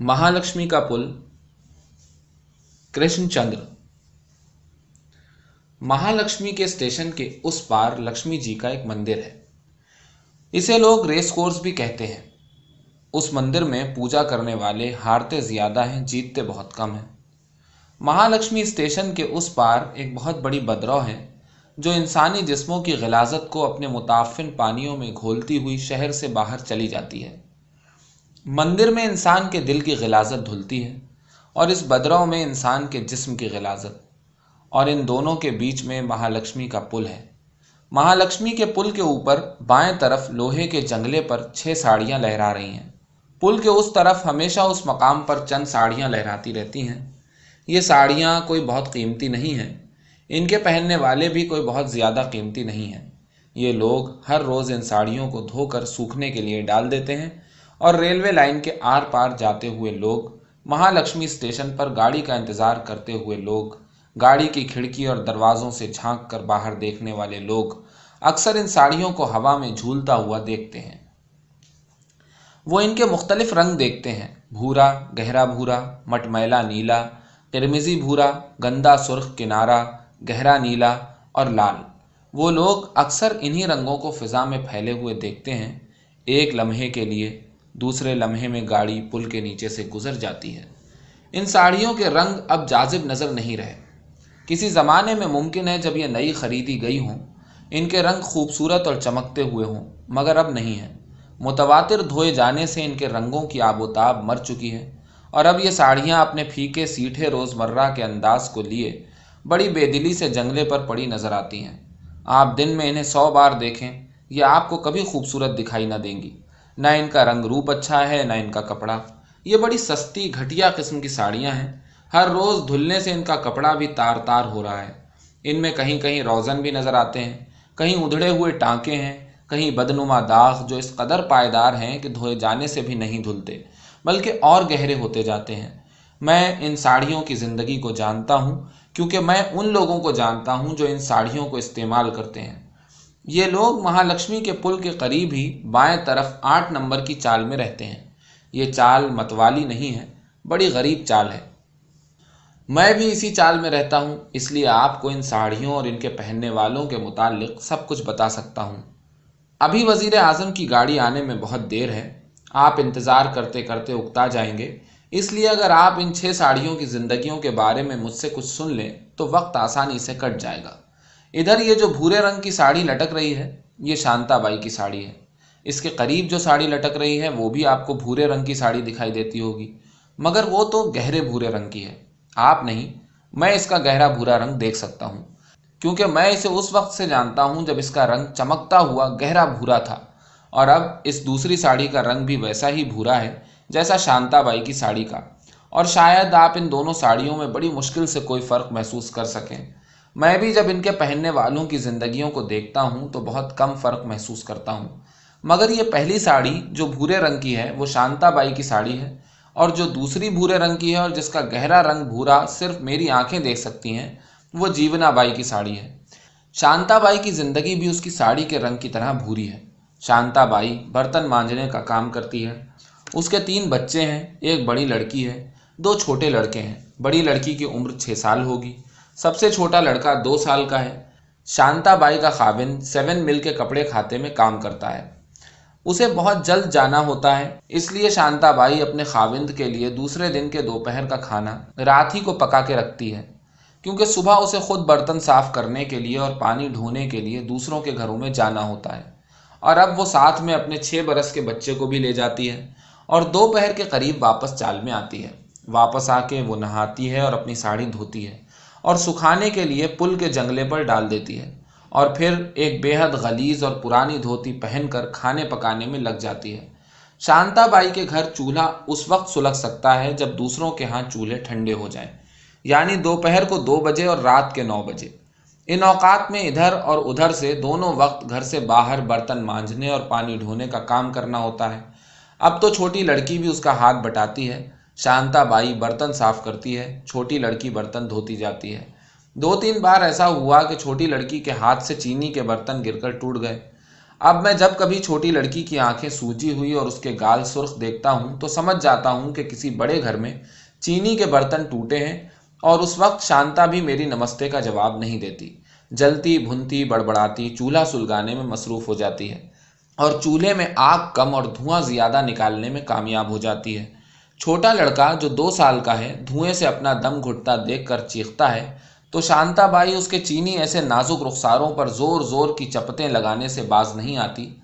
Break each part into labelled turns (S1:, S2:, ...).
S1: مہالکشمی کا پل، کرشن چندر۔ مہالکشمی کے اسٹیشن کے اس پار لکشمی جی کا ایک مندر ہے۔ اسے لوگ ریس کورس بھی کہتے ہیں۔ اس مندر میں پوجا کرنے والے ہارتے زیادہ ہیں، جیتتے بہت کم ہیں۔ مہالکشمی اسٹیشن کے اس پار ایک بہت بڑی بدرو ہے، جو انسانی جسموں کی غلازت کو اپنے متعفن پانیوں میں گھولتی ہوئی شہر سے باہر چلی جاتی ہے۔ مندر میں انسان کے دل کی غلاظت دھلتی ہے اور اس بدرو میں انسان کے جسم کی غلاظت اور ان دونوں کے بیچ میں مہالکشمی کا پل ہے۔ مہالکشمی کے پل کے اوپر بائیں طرف لوہے کے جنگلے پر چھ ساڑیاں لہرا رہی ہیں۔ پل کے اس طرف ہمیشہ اس مقام پر چند ساڑیاں لہراتی رہتی ہیں۔ یہ ساڑیاں کوئی بہت قیمتی نہیں ہیں۔ ان کے پہننے والے بھی کوئی بہت زیادہ قیمتی نہیں ہیں۔ یہ لوگ ہر روز ان ساڑیوں کو دھو کر سوکھنے کے لیے ڈال دیتے ہیں اور ریلوے لائن کے آر پار جاتے ہوئے لوگ مہا لکشمی اسٹیشن پر گاڑی کا انتظار کرتے ہوئے لوگ، گاڑی کی کھڑکی اور دروازوں سے جھانک کر باہر دیکھنے والے لوگ اکثر ان ساڑیوں کو ہوا میں جھولتا ہوا دیکھتے ہیں۔ وہ ان کے مختلف رنگ دیکھتے ہیں، بھورا، گہرا بھورا، مٹمیلا نیلا، قرمزی بھورا، گندا سرخ کنارا گہرا نیلا اور لال۔ وہ لوگ اکثر انہی رنگوں کو فضا میں پھیلے ہوئے دیکھتے ہیں، ایک لمحے کے لیے دوسرے لمحے میں گاڑی پل کے نیچے سے گزر جاتی ہے۔ ان ساڑیوں کے رنگ اب جاذب نظر نہیں رہے۔ کسی زمانے میں ممکن ہے جب یہ نئی خریدی گئی ہوں، ان کے رنگ خوبصورت اور چمکتے ہوئے ہوں، مگر اب نہیں ہیں متواتر دھوئے جانے سے ان کے رنگوں کی آب و تاب مر چکی ہے، اور اب یہ ساڑیاں اپنے پھیکے سیٹھے روزمرہ کے انداز کو لیے بڑی بے دلی سے جنگلے پر پڑی نظر آتی ہیں۔ آپ دن میں انہیں سو بار دیکھیں، یہ آپ کو کبھی خوبصورت دکھائی نہ دیں گی۔ نہ ان کا رنگ روپ اچھا ہے، نہ ان کا کپڑا۔ یہ بڑی سستی، گھٹیا قسم کی ساڑیاں ہیں۔ ہر روز دھلنے سے ان کا کپڑا بھی تار تار ہو رہا ہے۔ ان میں کہیں کہیں روزن بھی نظر آتے ہیں۔ کہیں ادھڑے ہوئے ٹانکے ہیں۔ کہیں بدنما داغ جو اس قدر پائیدار ہیں کہ دھوئے جانے سے بھی نہیں دھلتے، بلکہ اور گہرے ہوتے جاتے ہیں۔ میں ان ساڑیوں کی زندگی کو جانتا ہوں، کیونکہ میں ان لوگوں کو جانتا ہوں جو ان ساڑیوں کو استعمال کرتے ہیں۔ یہ لوگ مہا لکشمی کے پل کے قریب ہی بائیں طرف آٹھ نمبر کی چال میں رہتے ہیں۔ یہ چال متوالی نہیں ہے، بڑی غریب چال ہے۔ میں بھی اسی چال میں رہتا ہوں، اس لیے آپ کو ان ساڑھیوں اور ان کے پہننے والوں کے متعلق سب کچھ بتا سکتا ہوں۔ ابھی وزیر اعظم کی گاڑی آنے میں بہت دیر ہے، آپ انتظار کرتے کرتے اکتا جائیں گے۔ اس لیے اگر آپ ان چھ ساڑھیوں کی زندگیوں کے بارے میں مجھ سے کچھ سن لیں، تو وقت آسانی سے کٹ جائے گا۔ ادھر یہ جو بھورے رنگ کی ساڑی لٹک رہی ہے، یہ شانتا بائی کی ساڑی ہے۔ اس کے قریب جو ساڑی لٹک رہی ہے، وہ بھی آپ کو بھورے رنگ کی ساڑی دکھائی دیتی ہوگی۔ مگر وہ تو گہرے بھورے رنگ کی ہے۔ آپ نہیں، میں اس کا گہرا بھورا رنگ دیکھ سکتا ہوں۔ کیونکہ میں اسے اس وقت سے جانتا ہوں جب اس کا رنگ چمکتا ہوا گہرا بھورا تھا۔ اور اب اس دوسری ساڑی کا رنگ بھی ویسا ہی بھورا ہے، جیسا شانتا بائی کی ساڑی کا۔ اور شاید آپ ان دونوں ساڑیوں میں بڑی مشکل سے کوئی فرق محسوس کر سکیں۔ میں بھی جب ان کے پہننے والوں کی زندگیوں کو دیکھتا ہوں تو بہت کم فرق محسوس کرتا ہوں۔ مگر یہ پہلی ساڑی جو بھورے رنگ کی ہے، وہ شانتا بائی کی ساڑی ہے۔ اور جو دوسری بھورے رنگ کی ہے اور جس کا گہرا رنگ بھورا صرف میری آنکھیں دیکھ سکتی ہیں، وہ جیونا بائی کی ساڑی ہے۔ شانتا بائی کی زندگی بھی اس کی ساڑی کے رنگ کی طرح بھوری ہے۔ شانتا بائی برتن مانجنے کا کام کرتی ہے۔ اس کے تین بچے ہیں، ایک بڑی لڑکی ہے، دو چھوٹے لڑکے ہیں۔ بڑی لڑکی کی عمر چھ سال ہوگی۔ سب سے چھوٹا لڑکا دو سال کا ہے۔ شانتا بائی کا خاوند سیون مل کے کپڑے کھاتے میں کام کرتا ہے۔ اسے بہت جلد جانا ہوتا ہے، اس لیے شانتا بائی اپنے خاوند کے لیے دوسرے دن کے دوپہر کا کھانا رات ہی کو پکا کے رکھتی ہے۔ کیونکہ صبح اسے خود برتن صاف کرنے کے لیے اور پانی ڈھونے کے لیے دوسروں کے گھروں میں جانا ہوتا ہے۔ اور اب وہ ساتھ میں اپنے چھ برس کے بچے کو بھی لے جاتی ہے اور دوپہر کے قریب واپس چال میں آتی ہے۔ واپس آ کے وہ نہاتی ہے اور اپنی ساڑی دھوتی ہے۔ اور سکھانے کے لیے پل کے جنگلے پر ڈال دیتی ہے اور پھر ایک بے حد غلیظ اور پرانی دھوتی پہن کر کھانے پکانے میں لگ جاتی ہے۔ شانتا بائی کے گھر چولہا اس وقت سلگ سکتا ہے جب دوسروں کے ہاں چولہے ٹھنڈے ہو جائیں یعنی دوپہر کو دو بجے اور رات کے نو بجے۔ ان اوقات میں ادھر اور ادھر سے دونوں وقت گھر سے باہر برتن مانجنے اور پانی ڈھونے کا کام کرنا ہوتا ہے۔ اب تو چھوٹی لڑکی بھی اس کا ہاتھ بٹاتی ہے۔ شانتا بائی برتن صاف کرتی ہے، چھوٹی لڑکی برتن دھوتی جاتی ہے۔ دو تین بار ایسا ہوا کہ چھوٹی لڑکی کے ہاتھ سے چینی کے برتن گر کر ٹوٹ گئے۔ اب میں جب کبھی چھوٹی لڑکی کی آنکھیں سوجی ہوئی اور اس کے گال سرخ دیکھتا ہوں تو سمجھ جاتا ہوں کہ کسی بڑے گھر میں چینی کے برتن ٹوٹے ہیں اور اس وقت شانتا بھی میری نمستے کا جواب نہیں دیتی۔ جلتی، بھنتی، بڑبڑاتی، چولہا سلگانے میں مصروف ہو جاتی ہے اور چولہے میں آگ کم اور دھواں زیادہ نکالنے میں کامیاب ہو جاتی ہے۔ چھوٹا لڑکا جو دو سال کا ہے، دھوئیں سے اپنا دم گھٹتا دیکھ کر چیختا ہے، تو شانتا بائی اس کے چینی ایسے نازک رخساروں پر زور زور کی چپتیں لگانے سے باز نہیں آتی۔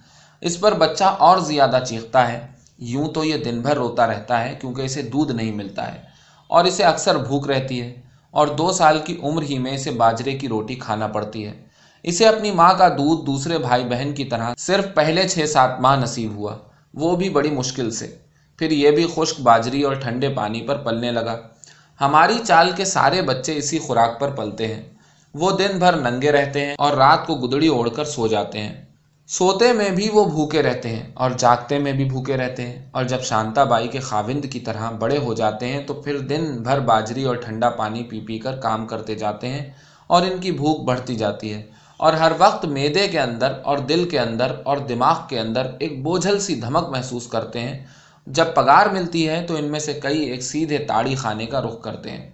S1: اس پر بچہ اور زیادہ چیختا ہے۔ یوں تو یہ دن بھر روتا رہتا ہے کیونکہ اسے دودھ نہیں ملتا ہے۔ اور اسے اکثر بھوک رہتی ہے۔ اور دو سال کی عمر ہی میں اسے باجرے کی روٹی کھانا پڑتی ہے۔ اسے اپنی ماں کا دودھ دوسرے بھائی بہن کی طرح صرف پہلے چھ سات ماہ نصیب ہوا۔ وہ بھی بڑی مشکل سے۔ پھر یہ بھی خشک باجری اور ٹھنڈے پانی پر پلنے لگا۔ ہماری چال کے سارے بچے اسی خوراک پر پلتے ہیں۔ وہ دن بھر ننگے رہتے ہیں اور رات کو گدڑی اوڑھ کر سو جاتے ہیں۔ سوتے میں بھی وہ بھوکے رہتے ہیں اور جاگتے میں بھی بھوکے رہتے ہیں۔ اور جب شانتا بائی کے خاوند کی طرح بڑے ہو جاتے ہیں تو پھر دن بھر باجری اور ٹھنڈا پانی پی پی کر کام کرتے جاتے ہیں اور ان کی بھوک بڑھتی جاتی ہے۔ اور ہر وقت میدے کے اندر اور دل کے اندر اور دماغ کے اندر ایک بوجھل سی دھمک محسوس کرتے ہیں۔ جب پگار ملتی ہے تو ان میں سے کئی ایک سیدھے تاڑی خانے کا رخ کرتے ہیں۔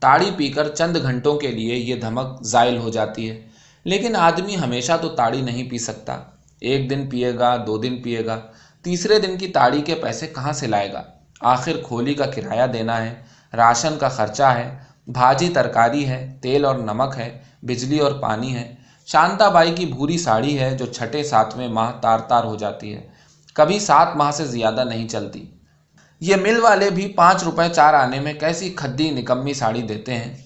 S1: تاڑی پی کر چند گھنٹوں کے لیے یہ دھمک زائل ہو جاتی ہے۔ لیکن آدمی ہمیشہ تو تاڑی نہیں پی سکتا۔ ایک دن پیے گا، دو دن پیے گا۔ تیسرے دن کی تاڑی کے پیسے کہاں سے لائے گا؟ آخر کھولی کا کرایہ دینا ہے، راشن کا خرچہ ہے، بھاجی ترکاری ہے، تیل اور نمک ہے، بجلی اور پانی ہے۔ شانتا بائی کی بھوری ساڑی ہے جو چھٹے ساتویں ماہ تار تار ہو جاتی ہے۔ کبھی سات ماہ سے زیادہ نہیں چلتی۔ یہ مل والے بھی پانچ روپے چار آنے میں کیسی کھدی نکمی ساڑی دیتے ہیں؟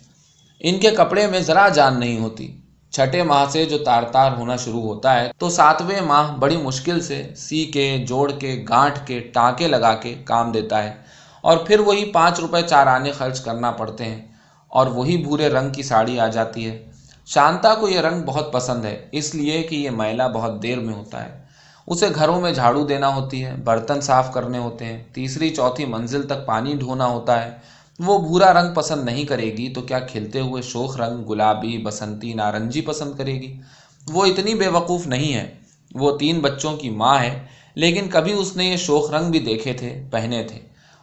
S1: ان کے کپڑے میں ذرا جان نہیں ہوتی۔ چھٹے ماہ سے جو تار تار ہونا شروع ہوتا ہے، تو ساتویں ماہ بڑی مشکل سے سی کے جوڑ کے گانٹھ کے ٹانکے لگا کے کام دیتا ہے۔ اور پھر وہی پانچ روپے چار آنے خرچ کرنا پڑتے ہیں۔ اور وہی بھورے رنگ کی ساڑی آ جاتی ہے۔ شانتا کو یہ رنگ بہت پسند ہے، اس لیے کہ یہ میلہ بہت دیر میں ہوتا ہے۔ اسے گھروں میں جھاڑو دینا ہوتی ہے، برتن صاف کرنے ہوتے ہیں، تیسری، چوتھی منزل تک پانی ڈھونا ہوتا ہے۔ وہ بھورا رنگ پسند نہیں کرے گی تو کیا کھلتے ہوئے شوخ رنگ گلابی، بسنتی، نارنجی پسند کرے گی؟ وہ اتنی بے وقوف نہیں ہے۔ وہ تین بچوں کی ماں ہے، لیکن کبھی اس نے یہ شوخ رنگ بھی دیکھے تھے، پہنے تھے۔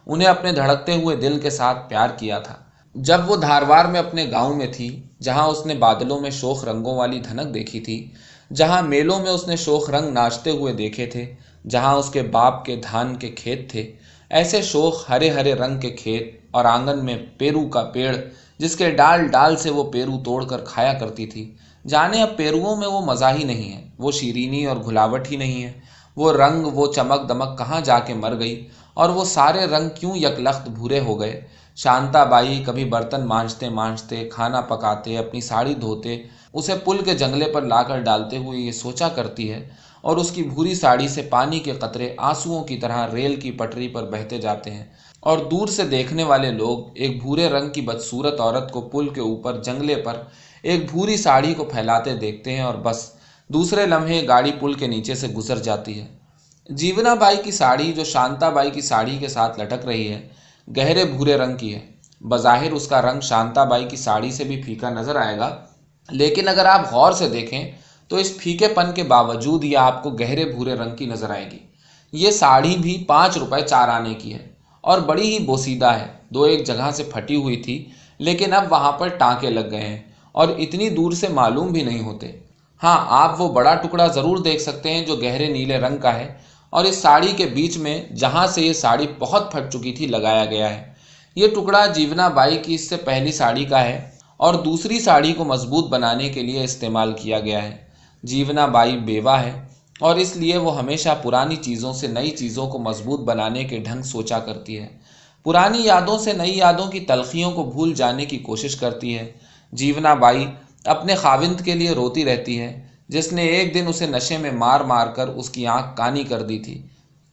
S1: انہیں اپنے دھڑکتے ہوئے دل کے ساتھ پیار کیا تھا۔ جب وہ دھاروار میں اپنے گاؤں میں تھی، جہاں اس نے بادلوں میں شوخ رنگوں والی دھنک دیکھی تھی جہاں میلوں میں اس نے شوخ رنگ ناچتے ہوئے دیکھے تھے، جہاں اس کے باپ کے دھان کے کھیت تھے، ایسے شوخ ہرے ہرے رنگ کے کھیت اور آنگن میں پیرو کا پیڑ، جس کے ڈال ڈال سے وہ پیرو توڑ کر کھایا کرتی تھی۔ جانے اب پیروؤں میں وہ مزہ ہی نہیں ہے، وہ شیرینی اور گھلاوٹ ہی نہیں ہے۔ وہ رنگ، وہ چمک دمک کہاں جا کے مر گئی؟ اور وہ سارے رنگ کیوں یکلخت بھورے ہو گئے؟ شانتا بائی کبھی برتن مانجتے مانجتے، کھانا پکاتے، اپنی ساڑی دھوتے، اسے پل کے جنگلے پر لا کر ڈالتے ہوئے یہ سوچا کرتی ہے اور اس کی بھوری ساڑی سے پانی کے قطرے آنسوؤں کی طرح ریل کی پٹری پر بہتے جاتے ہیں۔ اور دور سے دیکھنے والے لوگ ایک بھورے رنگ کی بدصورت عورت کو پل کے اوپر جنگلے پر ایک بھوری ساڑی کو پھیلاتے دیکھتے ہیں اور بس دوسرے لمحے گاڑی پل کے نیچے سے گزر جاتی ہے۔ جیونا بائی کی ساڑی جو شانتا بائی کی ساڑی کے ساتھ لٹک رہی ہے گہرے بھورے رنگ کی ہے۔ بظاہر اس کا رنگ شانتا بائی کی ساڑی سے بھی پھیکا نظر آئے گا۔ لیکن اگر آپ غور سے دیکھیں تو اس پھیکے پن کے باوجود یہ آپ کو گہرے بھورے رنگ کی نظر آئے گی۔ یہ ساڑی بھی پانچ روپے چار آنے کی ہے اور بڑی ہی بوسیدہ ہے۔ دو ایک جگہ سے پھٹی ہوئی تھی، لیکن اب وہاں پر ٹانکے لگ گئے ہیں اور اتنی دور سے معلوم بھی نہیں ہوتے۔ ہاں آپ وہ بڑا ٹکڑا ضرور دیکھ سکتے ہیں جو گہرے نیلے رنگ کا ہے۔ اور اس ساڑی کے بیچ میں جہاں سے یہ ساڑی بہت پھٹ چکی تھی لگایا گیا ہے۔ یہ ٹکڑا جیونا بائی کی اس سے پہلی ساڑی کا ہے اور دوسری ساڑی کو مضبوط بنانے کے لیے استعمال کیا گیا ہے۔ جیونا بائی بیوہ ہے اور اس لیے وہ ہمیشہ پرانی چیزوں سے نئی چیزوں کو مضبوط بنانے کے ڈھنگ سوچا کرتی ہے۔ پرانی یادوں سے نئی یادوں کی تلخیوں کو بھول جانے کی کوشش کرتی ہے۔ جیونا بائی اپنے خاوند کے لیے روتی رہتی ہے۔ جس نے ایک دن اسے نشے میں مار مار کر اس کی آنکھ کانی کر دی تھی۔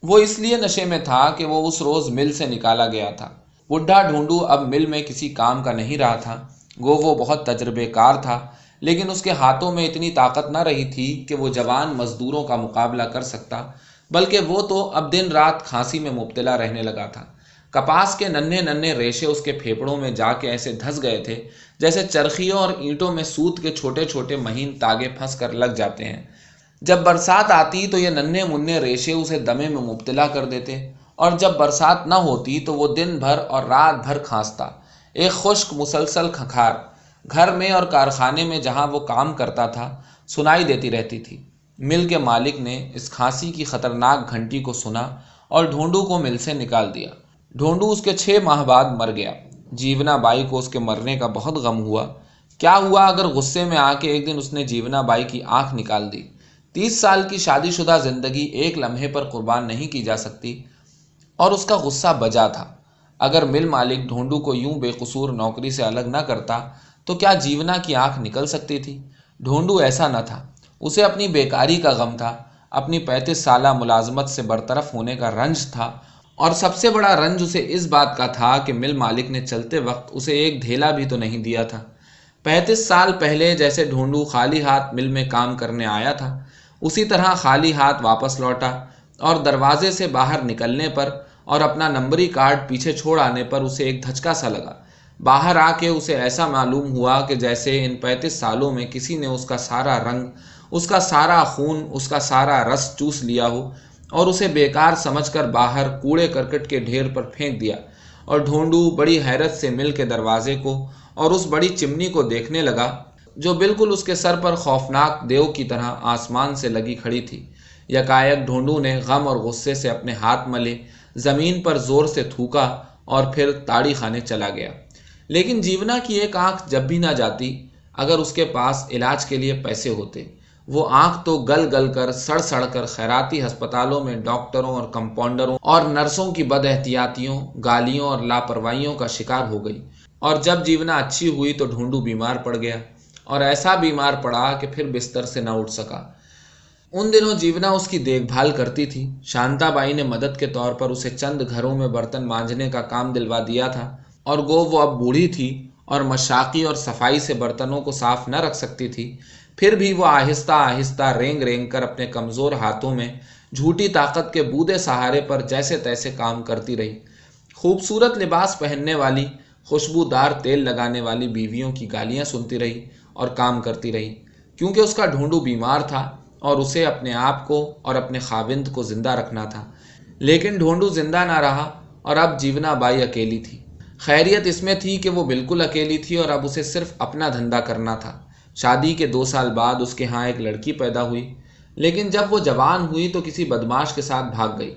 S1: وہ اس لیے نشے میں تھا کہ وہ اس روز مل سے نکالا گیا تھا۔ بڈھا ڈھونڈو اب مل میں کسی کام کا نہیں رہا تھا۔ گو وہ بہت تجربے کار تھا، لیکن اس کے ہاتھوں میں اتنی طاقت نہ رہی تھی کہ وہ جوان مزدوروں کا مقابلہ کر سکتا، بلکہ وہ تو اب دن رات کھانسی میں مبتلا رہنے لگا تھا۔ کپاس کے ننھے ننھے ریشے اس کے پھیپڑوں میں جا کے ایسے دھس گئے تھے، جیسے چرخیوں اور اینٹوں میں سوت کے چھوٹے چھوٹے مہین تاگے پھنس کر لگ جاتے ہیں۔ جب برسات آتی تو یہ ننھے منع ریشے اسے دمے میں مبتلا کر دیتے، اور جب برسات نہ ہوتی تو وہ دن بھر اور رات بھر کھانستا۔ ایک خشک مسلسل کھکھار گھر میں اور کارخانے میں جہاں وہ کام کرتا تھا، سنائی دیتی رہتی تھی۔ مل کے مالک نے اس کھانسی کی خطرناک گھنٹی کو سنا اور ڈھونڈو کو مل سے نکال دیا۔ ڈھونڈو اس کے چھ ماہ بعد مر گیا۔ جیونا بائی کو اس کے مرنے کا بہت غم ہوا۔ کیا ہوا اگر غصے میں آ کے ایک دن اس نے جیونا بائی کی آنکھ نکال دی؟ تیس سال کی شادی شدہ زندگی ایک لمحے پر قربان نہیں کی جا سکتی اور اس کا غصہ بجا تھا۔ اگر مل مالک ڈھونڈو کو یوں بے قصور نوکری سے الگ نہ کرتا، تو کیا جیونا کی آنکھ نکل سکتی تھی؟ ڈھونڈو ایسا نہ تھا۔ اسے اپنی بیکاری کا غم تھا، اپنی پینتیس سالہ ملازمت سے برطرف ہونے کا رنج تھا اور سب سے بڑا رنج اسے اس بات کا تھا کہ مل مالک نے چلتے وقت اسے ایک دھیلا بھی تو نہیں دیا تھا۔ پینتیس سال پہلے جیسے ڈھونڈو خالی ہاتھ مل میں کام کرنے آیا تھا، اسی طرح خالی ہاتھ واپس لوٹا اور دروازے سے باہر نکلنے پر اور اپنا نمبری کارڈ پیچھے چھوڑ آنے پر اسے ایک دھچکا سا لگا۔ باہر آ کے اسے ایسا معلوم ہوا کہ جیسے ان پینتیس سالوں میں کسی نے اس کا سارا رنگ، اس کا سارا خون، اس کا سارا رس چوس لیا ہو اور اسے بیکار سمجھ کر باہر کوڑے کرکٹ کے ڈھیر پر پھینک دیا اور ڈھونڈو بڑی حیرت سے مل کے دروازے کو اور اس بڑی چمنی کو دیکھنے لگا جو بالکل اس کے سر پر خوفناک دیو کی طرح آسمان سے لگی کھڑی تھی۔ یکایک ڈھونڈو نے غم اور غصے سے اپنے ہاتھ ملے، زمین پر زور سے تھوکا اور پھر تاڑی خانے چلا گیا۔ لیکن جیونا کی ایک آنکھ جب بھی نہ جاتی، اگر اس کے پاس علاج کے لیے پیسے ہوتے۔ وہ آنکھ تو گل گل کر، سڑ سڑ کر خیراتی ہسپتالوں میں ڈاکٹروں اور کمپاؤنڈروں اور نرسوں کی بد احتیاطیوں، گالیوں اور لاپرواہیوں کا شکار ہو گئی۔ اور جب جیونا اچھی ہوئی تو ڈھونڈو بیمار پڑ گیا۔ اور ایسا بیمار پڑا کہ پھر بستر سے نہ اٹھ سکا۔ ان دنوں جیونا اس کی دیکھ بھال کرتی تھی۔ شانتا بائی نے مدد کے طور پر اسے چند گھروں میں برتن مانجنے کا کام دلوا دیا تھا۔ اور گو وہ اب بوڑھی تھی اور مشاقی اور صفائی سے برتنوں کو صاف نہ رکھ سکتی تھی۔ پھر بھی وہ آہستہ آہستہ رینگ رینگ کر اپنے کمزور ہاتھوں میں جھوٹی طاقت کے بودے سہارے پر جیسے تیسے کام کرتی رہی۔ خوبصورت لباس پہننے والی، خوشبودار تیل لگانے والی بیویوں کی گالیاں سنتی رہی اور کام کرتی رہی۔ کیونکہ اس کا ڈھونڈو بیمار تھا اور اسے اپنے آپ کو اور اپنے خاوند کو زندہ رکھنا تھا۔ لیکن ڈھونڈو زندہ نہ رہا اور اب جیونا بائی اکیلی تھی۔ خیریت اس میں تھی کہ وہ بالکل اکیلی تھی اور اب اسے صرف اپنا دھندا کرنا تھا۔ شادی کے دو سال بعد اس کے ہاں ایک لڑکی پیدا ہوئی، لیکن جب وہ جوان ہوئی تو کسی بدماش کے ساتھ بھاگ گئی۔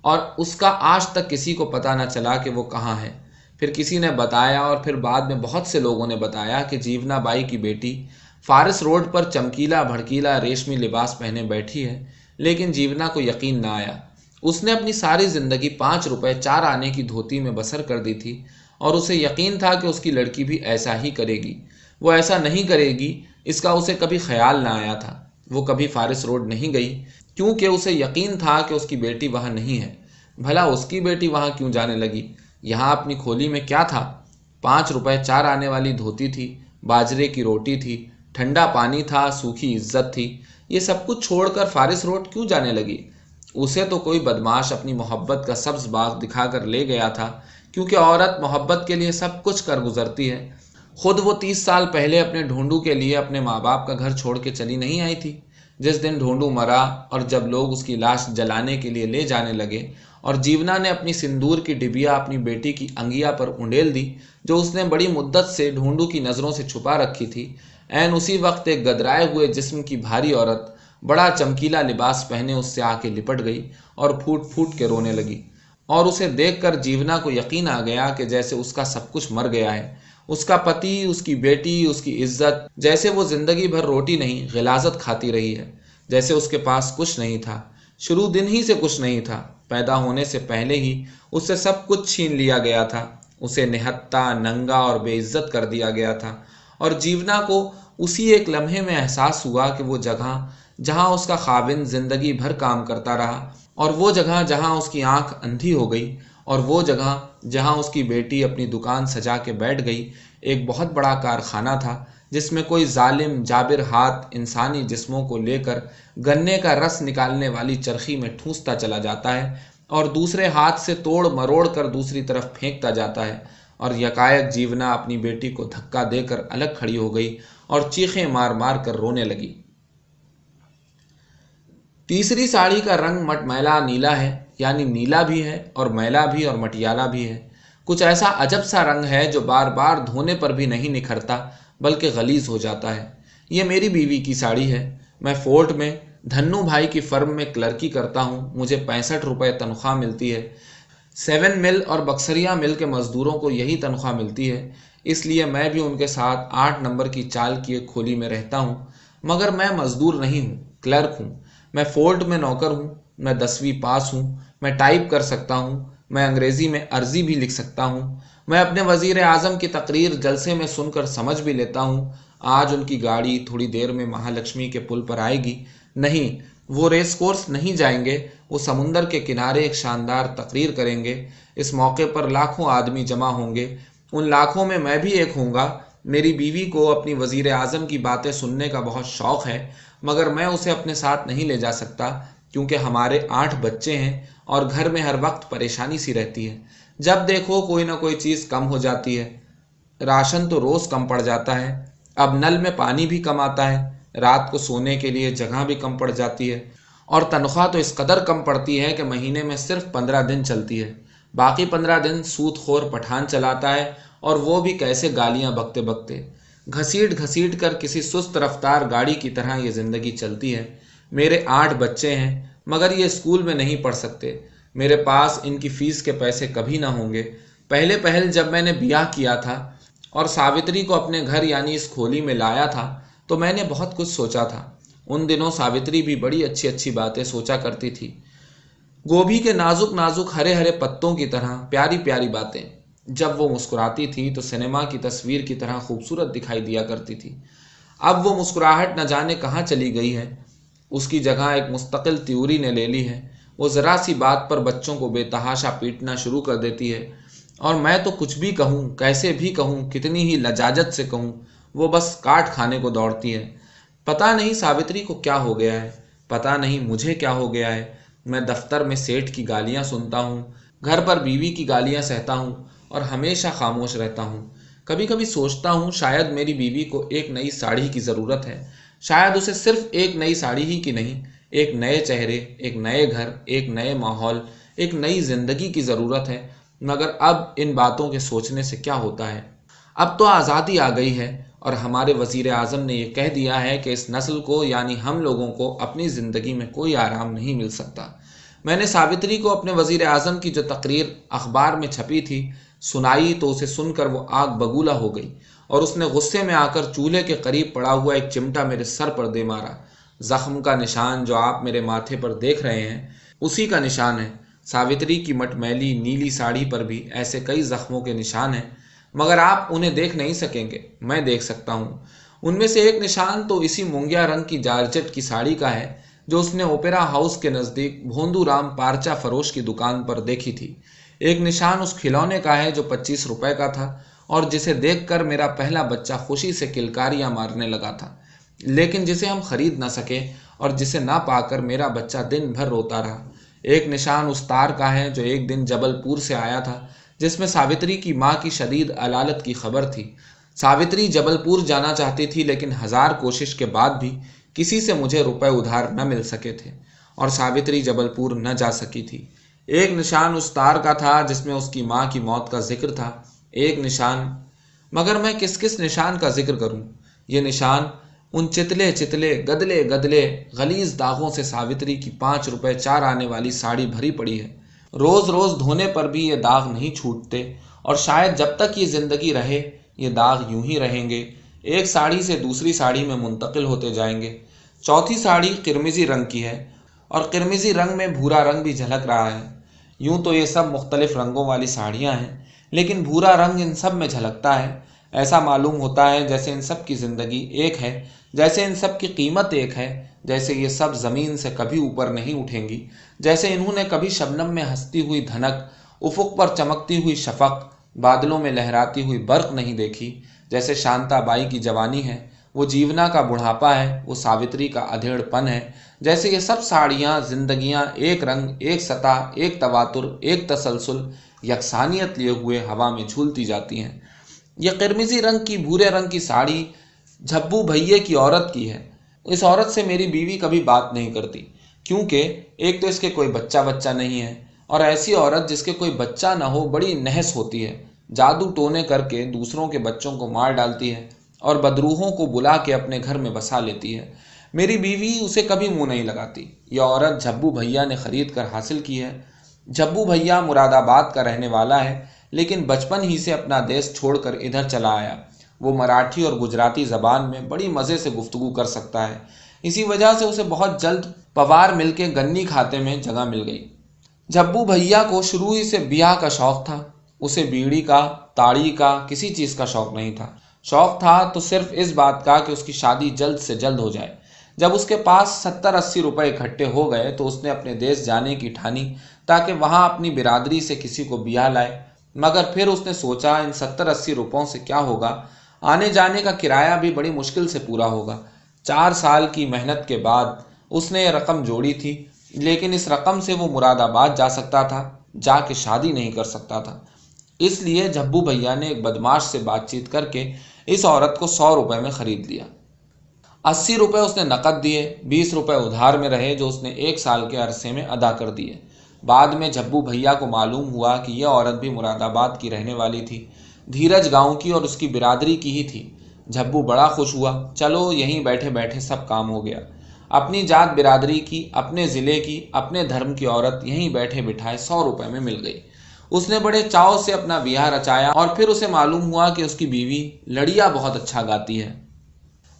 S1: اور اس کا آج تک کسی کو پتہ نہ چلا کہ وہ کہاں ہے۔ پھر کسی نے بتایا اور پھر بعد میں بہت سے لوگوں نے بتایا کہ جیونا بائی کی بیٹی فارس روڈ پر چمکیلا بھڑکیلا ریشمی لباس پہنے بیٹھی ہے، لیکن جیونا کو یقین نہ آیا۔ اس نے اپنی ساری زندگی پانچ روپے چار آنے کی دھوتی میں بسر کر دی تھی اور اسے یقین تھا کہ اس کی لڑکی بھی ایسا ہی کرے گی۔ وہ ایسا نہیں کرے گی، اس کا اسے کبھی خیال نہ آیا تھا۔ وہ کبھی فارس روڈ نہیں گئی، کیونکہ اسے یقین تھا کہ اس کی بیٹی وہاں نہیں ہے۔ بھلا اس کی بیٹی وہاں کیوں جانے لگی؟ یہاں اپنی کھولی میں کیا تھا؟ پانچ روپے چار آنے والی دھوتی تھی، باجرے کی روٹی تھی، ٹھنڈا پانی تھا، سوکھی عزت تھی۔ یہ سب کچھ چھوڑ کر فارس روڈ کیوں جانے لگی؟ اسے تو کوئی بدماش اپنی محبت کا سبز باغ دکھا کر لے گیا تھا، کیونکہ عورت محبت کے لیے سب کچھ کر گزرتی ہے۔ خود وہ تیس سال پہلے اپنے ڈھونڈو کے لیے اپنے ماں باپ کا گھر چھوڑ کے چلی نہیں آئی تھی۔ جس دن ڈھونڈو مرا اور جب لوگ اس کی لاش جلانے کے لیے لے جانے لگے اور جیونا نے اپنی سندور کی ڈبیا اپنی بیٹی کی انگیا پر انڈیل دی، جو اس نے بڑی مدت سے ڈھونڈو کی نظروں سے چھپا رکھی تھی۔ این اسی وقت ایک گدرائے ہوئے جسم کی بھاری عورت بڑا چمکیلا لباس پہنے اس سے آ کے لپٹ گئی اور پھوٹ پھوٹ کے رونے لگی۔ اور اسے دیکھ کر جیونا کو یقین آ گیا کہ جیسے اس کا سب کچھ مر گیا ہے۔ اس کا پتی، اس کی بیٹی، اس کی عزت، جیسے وہ زندگی بھر روٹی نہیں، غلازت کھاتی رہی ہے، جیسے اس کے پاس کچھ نہیں تھا، شروع دن ہی سے کچھ نہیں تھا، پیدا ہونے سے پہلے ہی اس سے سب کچھ چھین لیا گیا تھا، اسے نہتا ننگا اور بے عزت کر دیا گیا تھا، اور جیونا کو اسی ایک لمحے میں احساس ہوا کہ وہ جگہ جہاں اس کا خاوند زندگی بھر کام کرتا رہا، اور وہ جگہ جہاں اس کی آنکھ اندھی ہو گئی اور وہ جگہ جہاں اس کی بیٹی اپنی دکان سجا کے بیٹھ گئی، ایک بہت بڑا کارخانہ تھا، جس میں کوئی ظالم، جابر ہاتھ، انسانی جسموں کو لے کر گنے کا رس نکالنے والی چرخی میں ٹھونستا چلا جاتا ہے اور دوسرے ہاتھ سے توڑ مروڑ کر دوسری طرف پھینکتا جاتا ہے اور یکایک جیونا اپنی بیٹی کو دھکا دے کر الگ کھڑی ہو گئی اور چیخیں مار مار کر رونے لگی۔ تیسری ساڑی کا رنگ مٹ میلا نیلا ہے۔ یعنی نیلا بھی ہے اور میلا بھی اور مٹیالہ بھی ہے۔ کچھ ایسا عجب سا رنگ ہے جو بار بار دھونے پر بھی نہیں نکھرتا، بلکہ غلیظ ہو جاتا ہے۔ یہ میری بیوی کی ساڑی ہے۔ میں فورٹ میں دھنو بھائی کی فرم میں کلرکی کرتا ہوں۔ مجھے پینسٹھ روپے تنخواہ ملتی ہے۔ سیون مل اور بکسریا مل کے مزدوروں کو یہی تنخواہ ملتی ہے۔ اس لیے میں بھی ان کے ساتھ آٹھ نمبر کی چال کی ایک کھولی میں رہتا ہوں۔ مگر میں مزدور نہیں ہوں، کلرک ہوں۔ میں فورٹ میں نوکر ہوں۔ میں دسویں پاس ہوں۔ میں ٹائپ کر سکتا ہوں، میں انگریزی میں عرضی بھی لکھ سکتا ہوں، میں اپنے وزیر اعظم کی تقریر جلسے میں سن کر سمجھ بھی لیتا ہوں، آج ان کی گاڑی تھوڑی دیر میں مہالکشمی کے پل پر آئے گی۔ نہیں، وہ ریس کورس نہیں جائیں گے، وہ سمندر کے کنارے ایک شاندار تقریر کریں گے۔ اس موقع پر لاکھوں آدمی جمع ہوں گے۔ ان لاکھوں میں میں بھی ایک ہوں گا۔ میری بیوی کو اپنی وزیر اعظم کی باتیں سننے کا بہت شوق ہے، مگر میں اسے اپنے ساتھ نہیں لے جا سکتا، کیونکہ ہمارے آٹھ بچے ہیں۔ اور گھر میں ہر وقت پریشانی سی رہتی ہے۔ جب دیکھو کوئی نہ کوئی چیز کم ہو جاتی ہے۔ راشن تو روز کم پڑ جاتا ہے۔ اب نل میں پانی بھی کم آتا ہے۔ رات کو سونے کے لیے جگہ بھی کم پڑ جاتی ہے۔ اور تنخواہ تو اس قدر کم پڑتی ہے کہ مہینے میں صرف پندرہ دن چلتی ہے۔ باقی پندرہ دن سوت خور پٹھان چلاتا ہے اور وہ بھی کیسے گالیاں بکتے بکتے۔ گھسیٹ گھسیٹ کر کسی سست رفتار گاڑی کی طرح یہ زندگی چلتی ہے۔ میرے آٹھ بچے ہیں۔ مگر یہ اسکول میں نہیں پڑھ سکتے۔ میرے پاس ان کی فیس کے پیسے کبھی نہ ہوں گے۔ پہلے پہل جب میں نے بیاہ کیا تھا اور ساوتری کو اپنے گھر یعنی اس کھولی میں لایا تھا تو میں نے بہت کچھ سوچا تھا۔ ان دنوں ساوتری بھی بڑی اچھی اچھی باتیں سوچا کرتی تھی۔ گوبھی کے نازک نازک ہرے ہرے پتوں کی طرح پیاری پیاری باتیں۔ جب وہ مسکراتی تھی تو سنیما کی تصویر کی طرح خوبصورت دکھائی دیا کرتی تھی۔ اب وہ مسکراہٹ نہ جانے کہاں چلی گئی ہے۔ اس کی جگہ ایک مستقل تیوری نے لے لی ہے۔ وہ ذرا سی بات پر بچوں کو بے تحاشا پیٹنا شروع کر دیتی ہے۔ اور میں تو کچھ بھی کہوں، کیسے بھی کہوں، کتنی ہی لجاجت سے کہوں، وہ بس کاٹ کھانے کو دوڑتی ہے۔ پتہ نہیں ساوتری کو کیا ہو گیا ہے۔ پتہ نہیں مجھے کیا ہو گیا ہے۔ میں دفتر میں سیٹھ کی گالیاں سنتا ہوں۔ گھر پر بیوی کی گالیاں سہتا ہوں اور ہمیشہ خاموش رہتا ہوں۔ کبھی کبھی سوچتا ہوں شاید میری بیوی کو ایک نئی ساڑی کی ضرورت ہے۔ شاید اسے صرف ایک نئی ساڑی ہی کی نہیں، ایک نئے چہرے، ایک نئے گھر، ایک نئے ماحول، ایک نئی زندگی کی ضرورت ہے۔ مگر اب ان باتوں کے سوچنے سے کیا ہوتا ہے؟ اب تو آزادی آ گئی ہے اور ہمارے وزیر اعظم نے یہ کہہ دیا ہے کہ اس نسل کو یعنی ہم لوگوں کو، اپنی زندگی میں کوئی آرام نہیں مل سکتا۔ میں نے ساوتری کو اپنے وزیر اعظم کی جو تقریر اخبار میں چھپی تھی، سنائی تو اسے سن کر وہ آگ بگولا ہو گئی۔ اور اس نے غصے میں آ کر چولہے کے قریب پڑا ہوا ایک چمٹا میرے سر پر دے مارا۔ زخم کا نشان جو آپ میرے ماتھے پر دیکھ رہے ہیں، اسی کا نشان ہے۔ ساوتری کی مٹ میلی نیلی ساڑی پر بھی ایسے کئی زخموں کے نشان ہیں، مگر آپ انہیں دیکھ نہیں سکیں گے۔ میں دیکھ سکتا ہوں۔ ان میں سے ایک نشان تو اسی مونگیا رنگ کی جارجٹ کی ساڑی کا ہے، جو اس نے اوپیرا ہاؤس کے نزدیک بھوندو رام پارچا فروش کی دکان پر دیکھی تھی۔ ایک نشان اس کھلونے کا ہے جو پچیس روپے کا تھا۔ اور جسے دیکھ کر میرا پہلا بچہ خوشی سے کلکاریاں مارنے لگا تھا۔ لیکن جسے ہم خرید نہ سکے اور جسے نہ پا کر میرا بچہ دن بھر روتا رہا۔ ایک نشان اس تار کا ہے جو ایک دن جبل پور سے آیا تھا، جس میں ساوتری کی ماں کی شدید علالت کی خبر تھی۔ ساوتری جبل پور جانا چاہتی تھی، لیکن ہزار کوشش کے بعد بھی کسی سے مجھے روپے ادھار نہ مل سکے تھے اور ساوتری جبل پور نہ جا سکی تھی۔ ایک نشان اس تار کا تھا جس میں اس کی ماں کی موت کا ذکر تھا۔ ایک نشان۔ مگر میں کس کس نشان کا ذکر کروں؟ یہ نشان ان چتلے چتلے، گدلے گدلے غلیز داغوں سے ساوتری کی پانچ روپے چار آنے والی ساڑی بھری پڑی ہے۔ روز روز دھونے پر بھی یہ داغ نہیں چھوٹتے، اور شاید جب تک یہ زندگی رہے، یہ داغ یوں ہی رہیں گے۔ ایک ساڑی سے دوسری ساڑی میں منتقل ہوتے جائیں گے۔ چوتھی ساڑی کرمزی رنگ کی ہے، اور کرمزی رنگ میں بھورا رنگ بھی جھلک رہا ہے۔ یوں تو یہ سب مختلف رنگوں والی ساڑیاں ہیں۔ لیکن بھورا رنگ ان سب میں جھلکتا ہے۔ ایسا معلوم ہوتا ہے جیسے ان سب کی زندگی ایک ہے، جیسے ان سب کی قیمت ایک ہے، جیسے یہ سب زمین سے کبھی اوپر نہیں اٹھیں گی۔ جیسے انہوں نے کبھی شبنم میں ہنستی ہوئی دھنک، افق پر چمکتی ہوئی شفق، بادلوں میں لہراتی ہوئی برق نہیں دیکھی۔ جیسے شانتا بائی کی جوانی ہے، وہ جیونا کا بڑھاپا ہے، وہ ساوتری کا ادھیڑ پن ہے۔ جیسے یہ سب ساڑیاں، زندگیاں، ایک رنگ، ایک سطح، ایک تواتر، ایک تسلسل یکسانیت لیے ہوئے ہوا میں جھولتی جاتی ہیں۔ یہ قرمزی رنگ کی، بھورے رنگ کی ساڑی جھبو بھئیے کی عورت کی ہے۔ اس عورت سے میری بیوی کبھی بات نہیں کرتی، کیونکہ ایک تو اس کے کوئی بچہ بچہ نہیں ہے، اور ایسی عورت جس کے کوئی بچہ نہ ہو بڑی نحس ہوتی ہے۔ جادو ٹونے کر کے دوسروں کے بچوں کو مار ڈالتی ہے، اور بدروہوں کو بلا کے اپنے گھر میں بسا لیتی ہے۔ میری بیوی اسے کبھی منہ نہیں لگاتی۔ یہ عورت جھبو بھیا نے خرید کر حاصل کی ہے۔ جھبو بھیا مراد آباد کا رہنے والا ہے، لیکن بچپن ہی سے اپنا دیش چھوڑ کر ادھر چلا آیا۔ وہ مراٹھی اور گجراتی زبان میں بڑی مزے سے گفتگو کر سکتا ہے۔ اسی وجہ سے اسے بہت جلد پوار مل کے گنی کھاتے میں جگہ مل گئی۔ جھبو بھیا کو شروع ہی سے بیاہ کا شوق تھا۔ اسے بیڑی کا، تاڑی کا، کسی چیز کا شوق نہیں تھا۔ شوق تھا تو صرف اس بات کا کہ اس کی شادی جلد سے جلد ہو جائے۔ جب اس کے پاس ستر اسی روپے اکٹھے ہو گئے تو اس نے اپنے دیش جانے کی ٹھانی تاکہ وہاں اپنی برادری سے کسی کو بیاہ لائے۔ مگر پھر اس نے سوچا، ان ستر اسی روپوں سے کیا ہوگا؟ آنے جانے کا کرایہ بھی بڑی مشکل سے پورا ہوگا۔ چار سال کی محنت کے بعد اس نے یہ رقم جوڑی تھی، لیکن اس رقم سے وہ مراد آباد جا سکتا تھا، جا کے شادی نہیں کر سکتا تھا۔ اس لیے جھبو بھیا نے ایک بدماش سے بات چیت کر کے اس عورت کو سو روپے میں خرید لیا۔ اسی روپے اس نے نقد دیے، بیس روپے ادھار میں رہے جو اس نے ایک سال کے عرصے میں ادا کر دیے۔ بعد میں جھبو بھیا کو معلوم ہوا کہ یہ عورت بھی مراد آباد کی رہنے والی تھی، دھیرج گاؤں کی اور اس کی برادری کی ہی تھی۔ جھبو بڑا خوش ہوا، چلو یہیں بیٹھے بیٹھے سب کام ہو گیا۔ اپنی جات برادری کی، اپنے ضلع کی، اپنے دھرم کی عورت یہیں بیٹھے بٹھائے سو روپے میں مل گئی۔ اس نے بڑے چاؤ سے اپنا بیاہ رچایا اور پھر اسے معلوم ہوا کہ اس کی بیوی لڑیا بہت اچھا گاتی ہے۔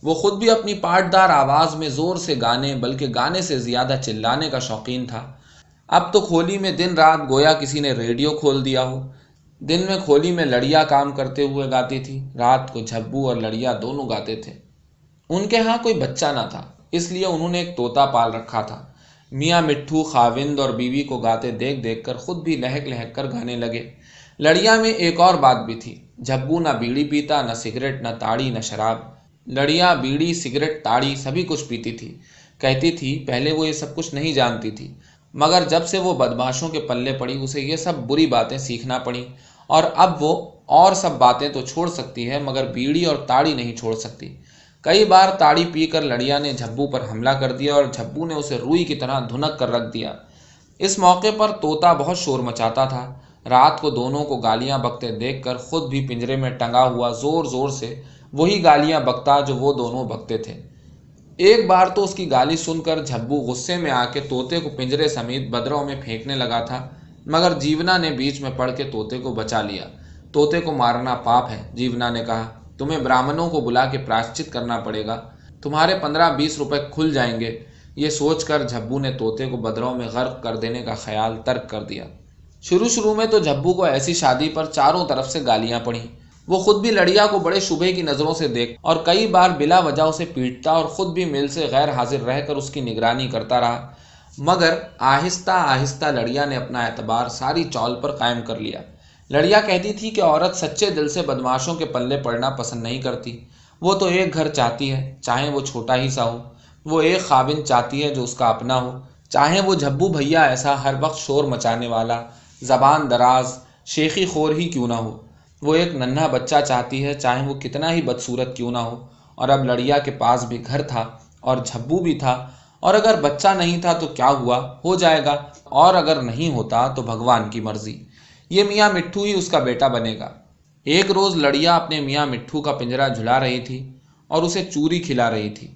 S1: وہ خود بھی اپنی پاٹدار آواز میں زور سے گانے بلکہ گانے سے زیادہ چلانے کا شوقین تھا۔ اب تو کھولی میں دن رات گویا کسی نے ریڈیو کھول دیا ہو۔ دن میں کھولی میں لڑیا کام کرتے ہوئے گاتی تھی۔ رات کو جھبو اور لڑیا دونوں گاتے تھے۔ ان کے ہاں کوئی بچہ نہ تھا، اس لیے انہوں نے ایک توتا پال رکھا تھا۔ میاں مٹھو، خاوند اور بیوی کو گاتے دیکھ دیکھ کر خود بھی لہک لہک کر گانے لگے۔ لڑیا میں ایک اور بات بھی تھی، جھبو نہ بیڑی پیتا، نہ سگریٹ، نہ تاڑی، نہ شراب۔ لڑیا بیڑی، سگریٹ، تاڑی، سبھی کچھ پیتی تھی۔ کہتی تھی، پہلے وہ یہ سب کچھ نہیں جانتی تھی۔ مگر جب سے وہ بدماشوں کے پلے پڑی، اسے یہ سب بری باتیں سیکھنا پڑی اور اب وہ اور سب باتیں تو چھوڑ سکتی ہے، مگر بیڑی اور تاڑی نہیں چھوڑ سکتی۔ کئی بار تاڑی پی کر لڑیا نے جھبو پر حملہ کر دیا اور جھبو نے اسے روئی کی طرح دھنک کر رکھ دیا۔ اس موقع پر توتا بہت شور مچاتا تھا۔ رات کو دونوں کو گالیاں بکتے دیکھ کر خود بھی پنجرے میں ٹنگا ہوا زور زور سے وہی گالیاں بکتا جو وہ دونوں بکتے تھے۔ ایک بار تو اس کی گالی سن کر جھبو غصے میں آ کے طوطے کو پنجرے سمیت بدروں میں پھینکنے لگا تھا، مگر جیونا نے بیچ میں پڑھ کے طوطے کو بچا لیا۔ طوطے کو مارنا پاپ ہے، جیونا نے کہا۔ تمہیں برامنوں کو بلا کے پراشچت کرنا پڑے گا۔ تمہارے پندرہ بیس روپے کھل جائیں گے۔ یہ سوچ کر جھبو نے طوطے کو بدروں میں غرق کر دینے کا خیال ترک کر دیا۔ شروع شروع میں تو جھبو کو ایسی شادی پر چاروں طرف سے گالیاں پڑیں۔ وہ خود بھی لڑیا کو بڑے شبے کی نظروں سے دیکھ اور کئی بار بلا وجہ اسے پیٹتا اور خود بھی مل سے غیر حاضر رہ کر اس کی نگرانی کرتا رہا۔ مگر آہستہ آہستہ لڑیا نے اپنا اعتبار ساری چول پر قائم کر لیا۔ لڑیا کہتی تھی کہ عورت سچے دل سے بدماشوں کے پلے پڑنا پسند نہیں کرتی۔ وہ تو ایک گھر چاہتی ہے، چاہے وہ چھوٹا ہی سا ہو۔ وہ ایک خاوند چاہتی ہے جو اس کا اپنا ہو۔ چاہے وہ جھبو بھیا ایسا ہر وقت شور مچانے والا، زبان دراز، شیخی خور ہی کیوں نہ ہو۔ وہ ایک ننھا بچہ چاہتی ہے، چاہے وہ کتنا ہی بدصورت کیوں نہ ہو۔ اور اب لڑیا کے پاس بھی گھر تھا اور جھبو بھی تھا۔ اور اگر بچہ نہیں تھا تو کیا ہوا؟ ہو جائے گا۔ اور اگر نہیں ہوتا تو بھگوان کی مرضی۔ یہ میاں مٹھو ہی اس کا بیٹا بنے گا۔ ایک روز لڑیا اپنے میاں مٹھو کا پنجرا جھلا رہی تھی اور اسے چوری کھلا رہی تھی۔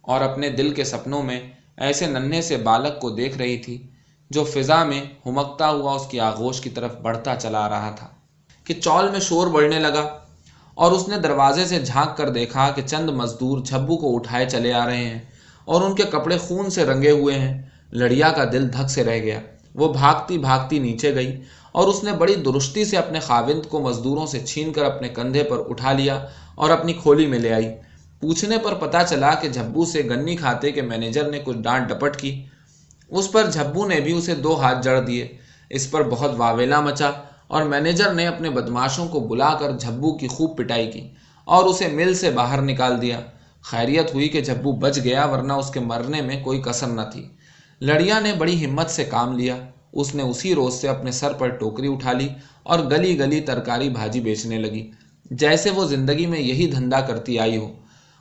S1: اور اپنے دل کے سپنوں میں ایسے ننھے سے بالک کو دیکھ رہی تھی جو فضا میں ہمکتا ہوا اس کی آغوش کی طرف بڑھتا چلا رہا تھا۔ کہ چول میں شور بڑھنے لگا اور اس نے دروازے سے جھانک کر دیکھا کہ چند مزدور جھبو کو اٹھائے چلے آ رہے ہیں اور ان کے کپڑے خون سے رنگے ہوئے ہیں۔ لڑیا کا دل دھک سے رہ گیا۔ وہ بھاگتی بھاگتی نیچے گئی اور اس نے بڑی درستی سے اپنے خاوند کو مزدوروں سے چھین کر اپنے کندھے پر اٹھا لیا اور اپنی کھولی میں لے آئی۔ پوچھنے پر پتا چلا کہ جھبو سے گنی کھاتے کے مینیجر نے کچھ ڈانٹ ڈپٹ کی۔ اس پر جھبو نے بھی اسے دو ہاتھ جڑ دیے۔ اس پر بہت واویلا مچا۔ اور مینیجر نے اپنے بدماشوں کو بلا کر جھبو کی خوب پٹائی کی اور اسے مل سے باہر نکال دیا۔ خیریت ہوئی کہ جھبو بچ گیا ورنہ اس کے مرنے میں کوئی کسر نہ تھی۔ لڑیا نے بڑی ہمت سے کام لیا۔ اس نے اسی روز سے اپنے سر پر ٹوکری اٹھا لی اور گلی گلی ترکاری بھاجی بیچنے لگی۔ جیسے وہ زندگی میں یہی دھندا کرتی آئی ہو۔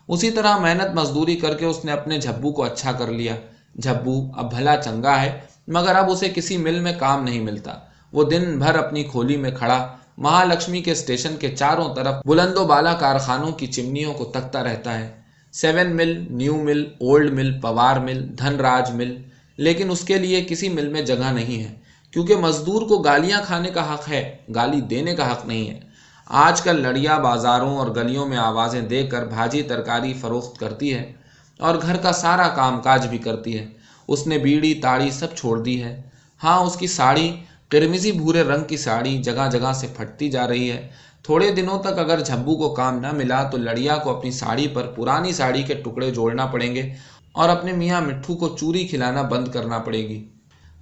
S1: اسی طرح محنت مزدوری کر کے اس نے اپنے جھبو کو اچھا کر لیا۔ جھبو اب بھلا چنگا ہے، مگر اب اسے کسی مل میں کام نہیں ملتا۔ وہ دن بھر اپنی کھولی میں کھڑا، مہالکشمی کے اسٹیشن کے چاروں طرف بلند و بالا کارخانوں کی چمنیوں کو تکتا رہتا ہے۔ سیون مل، نیو مل، اولڈ مل، پوار مل دھن راج مل، لیکن اس کے لیے کسی مل میں جگہ نہیں ہے۔ کیونکہ مزدور کو گالیاں کھانے کا حق ہے، گالی دینے کا حق نہیں ہے۔ آج کل لڑیا بازاروں اور گلیوں میں آوازیں دے کر بھاجی ترکاری فروخت کرتی ہے اور گھر کا سارا کام کاج بھی کرتی ہے۔ اس نے بیڑی، تاڑی سب چھوڑ دی ہے۔ ہاں اس کی ساڑی کرمزی بھورے رنگ کی ساڑی جگہ جگہ سے پھٹتی جا رہی ہے۔ تھوڑے دنوں تک اگر جھبو کو کام نہ ملا تو لڑیا کو اپنی ساڑی پر پرانی ساڑی کے ٹکڑے جوڑنا پڑیں گے اور اپنے میاں مٹھو کو چوری کھلانا بند کرنا پڑے گی۔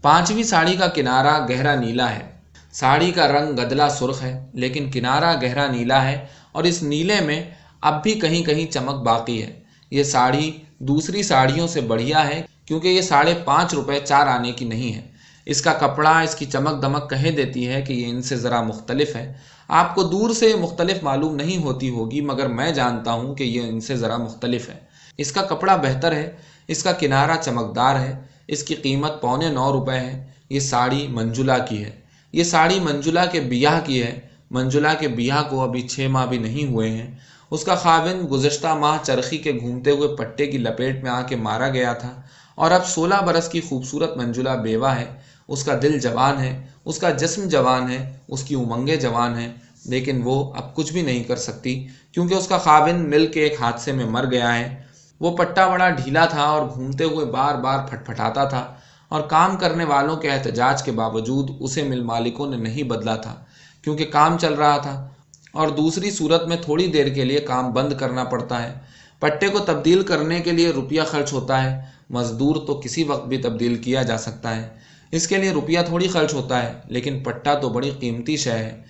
S1: پانچویں ساڑی کا کنارہ گہرا نیلا ہے۔ ساڑی کا رنگ گدلا سرخ ہے، لیکن کنارہ گہرا نیلا ہے اور اس نیلے میں اب بھی کہیں کہیں چمک باقی ہے۔ یہ ساڑی دوسری ساڑیوں سے بڑھیا ہے کیونکہ یہ ساڑھے پانچ روپے چار آنے کی نہیں ہے۔ اس کا کپڑا، اس کی چمک دمک کہہ دیتی ہے کہ یہ ان سے ذرا مختلف ہے۔ آپ کو دور سے مختلف معلوم نہیں ہوتی ہوگی، مگر میں جانتا ہوں کہ یہ ان سے ذرا مختلف ہے۔ اس کا کپڑا بہتر ہے، اس کا کنارہ چمکدار ہے، اس کی قیمت پونے نو روپے ہے۔ یہ ساڑی منجولا کی ہے۔ یہ ساڑی منجولا کے بیاہ کی ہے۔ منجولا کے بیاہ کو ابھی چھ ماہ بھی نہیں ہوئے ہیں۔ اس کا خاوند گزشتہ ماہ چرخی کے گھومتے ہوئے پٹے کی لپیٹ میں آ کے مارا گیا تھا۔ اور اب سولہ برس کی خوبصورت منجولا بیوہ ہے۔ اس کا دل جوان ہے، اس کا جسم جوان ہے، اس کی امنگیں جوان ہیں، لیکن وہ اب کچھ بھی نہیں کر سکتی کیونکہ اس کا خاوند مل کے ایک حادثے میں مر گیا ہے۔ وہ پٹا بڑا ڈھیلا تھا اور گھومتے ہوئے بار بار پھٹ پھٹاتا تھا اور کام کرنے والوں کے احتجاج کے باوجود اسے مل مالکوں نے نہیں بدلا تھا کیونکہ کام چل رہا تھا۔ اور دوسری صورت میں تھوڑی دیر کے لیے کام بند کرنا پڑتا ہے۔ پٹے کو تبدیل کرنے کے لیے روپیہ خرچ ہوتا ہے۔ مزدور تو کسی وقت بھی تبدیل کیا جا سکتا ہے۔ اس کے لیے روپیہ تھوڑی خرچ ہوتا ہے، لیکن پٹا تو بڑی قیمتی شے ہے۔